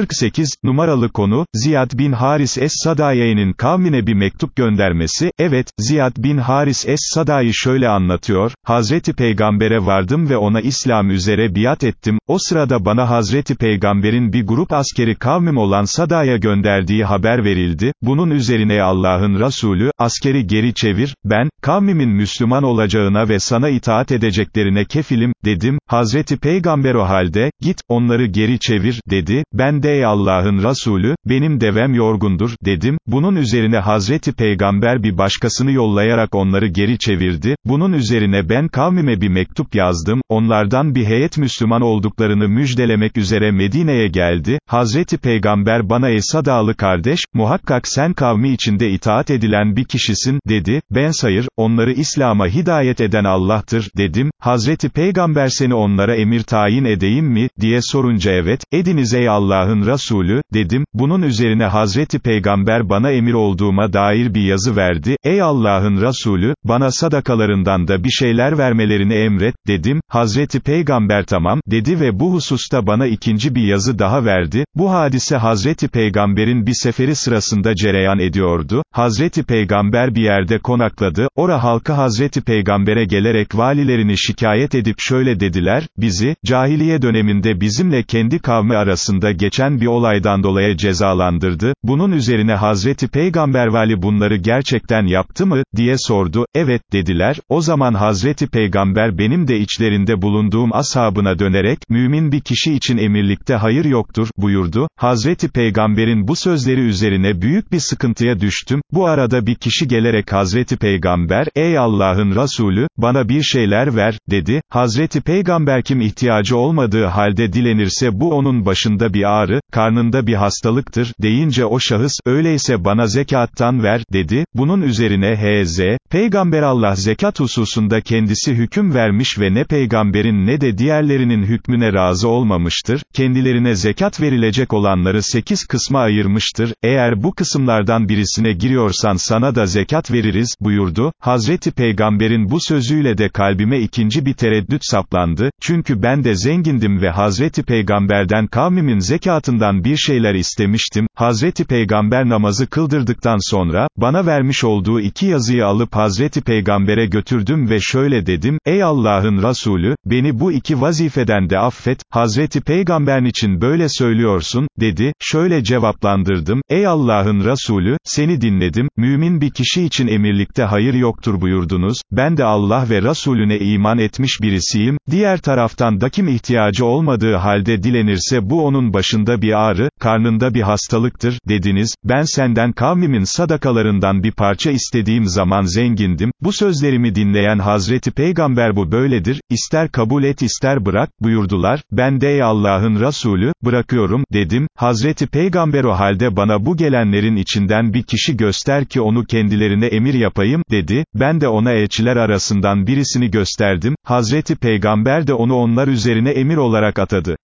48, numaralı konu, Ziyad bin Haris Es-Sadaye'nin kavmine bir mektup göndermesi, evet, Ziyad bin Haris Es-Sadayi şöyle anlatıyor, Hazreti Peygamber'e vardım ve ona İslam üzere biat ettim, o sırada bana Hazreti Peygamber'in bir grup askeri kavmim olan Sada'ya gönderdiği haber verildi, bunun üzerine Allah'ın Resulü, askeri geri çevir, ben, kavmimin Müslüman olacağına ve sana itaat edeceklerine kefilim, dedim, Hazreti Peygamber o halde, git, onları geri çevir, dedi, ben de ey Allah'ın Resulü, benim devem yorgundur, dedim, bunun üzerine Hazreti Peygamber bir başkasını yollayarak onları geri çevirdi, bunun üzerine ben kavmime bir mektup yazdım, onlardan bir heyet Müslüman olduklarını müjdelemek üzere Medine'ye geldi, Hazreti Peygamber bana ey Sadalı kardeş, muhakkak sen kavmi içinde itaat edilen bir kişisin, dedi, ben sayır, onları İslam'a hidayet eden Allah'tır, dedim, Hazreti Peygamber seni onlara emir tayin edeyim mi, diye sorunca evet, ediniz ey Allah'ın Resulü, dedim, bunun üzerine Hazreti Peygamber bana emir olduğuma dair bir yazı verdi, ey Allah'ın Resulü, bana sadakalarından da bir şeyler vermelerini emret, dedim, Hazreti Peygamber tamam, dedi ve bu hususta bana ikinci bir yazı daha verdi, bu hadise Hazreti Peygamber'in bir seferi sırasında cereyan ediyordu, Hazreti Peygamber bir yerde konakladı, ora halkı Hazreti Peygamber'e gelerek valilerini şikayet edip şöyle dediler, bizi, cahiliye döneminde bizimle kendi kavmi arasında geçen bir olaydan dolayı cezalandırdı, bunun üzerine Hazreti Peygamber vali bunları gerçekten yaptı mı, diye sordu, evet, dediler, o zaman Hazreti Peygamber benim de içlerinde bulunduğum ashabına dönerek, mümin bir kişi için emirlikte hayır yoktur, buyurdu, Hazreti Peygamber'in bu sözleri üzerine büyük bir sıkıntıya düştüm, bu arada bir kişi gelerek Hazreti Peygamber, ey Allah'ın Resulü, bana bir şeyler ver, dedi, Hazreti Peygamber kim ihtiyacı olmadığı halde dilenirse bu onun başında bir ağrı, karnında bir hastalıktır, deyince o şahıs, öyleyse bana zekattan ver, dedi, bunun üzerine H.Z., Peygamber Allah zekat hususunda kendisi hüküm vermiş ve ne peygamberin ne de diğerlerinin hükmüne razı olmamıştır, kendilerine zekat verilecek olanları sekiz kısma ayırmıştır, eğer bu kısımlardan birisine giriyorsan sana da zekat veririz, buyurdu, Hazreti Peygamberin bu sözüyle de kalbime ikinci bir tereddüt saplandı, çünkü ben de zengindim ve Hazreti Peygamberden kavmimin zekatından bir şeyler istemiştim, Hazreti Peygamber namazı kıldırdıktan sonra, bana vermiş olduğu iki yazıyı alıp Hazreti Peygamber'e götürdüm ve şöyle dedim, ey Allah'ın Resulü, beni bu iki vazifeden de affet, Hazreti Peygamber için böyle söylüyorsun, dedi, şöyle cevaplandırdım, ey Allah'ın Resulü, seni dinledim, mümin bir kişi için emirlikte hayır yoktur buyurdunuz, ben de Allah ve Resulüne iman etmiş birisiyim, diğer taraftan da kim ihtiyacı olmadığı halde dilenirse bu onun başında bir ağrı, karnında bir hastalıktır, dediniz, ben senden kavmimin sadakalarından bir parça istediğim zaman zengindim, bu sözlerimi dinleyen Hazreti Peygamber bu böyledir, ister kabul et ister bırak, buyurdular, ben de ey Allah'ın Resulü, bırakıyorum, dedim, Hazreti Peygamber o halde bana bu gelenlerin içinden bir kişi göster ki onu kendilerine emir yapayım, dedi, ben de ona elçiler arasından birisini gösterdim, Hazreti Peygamber de onu onlar üzerine emir olarak atadı.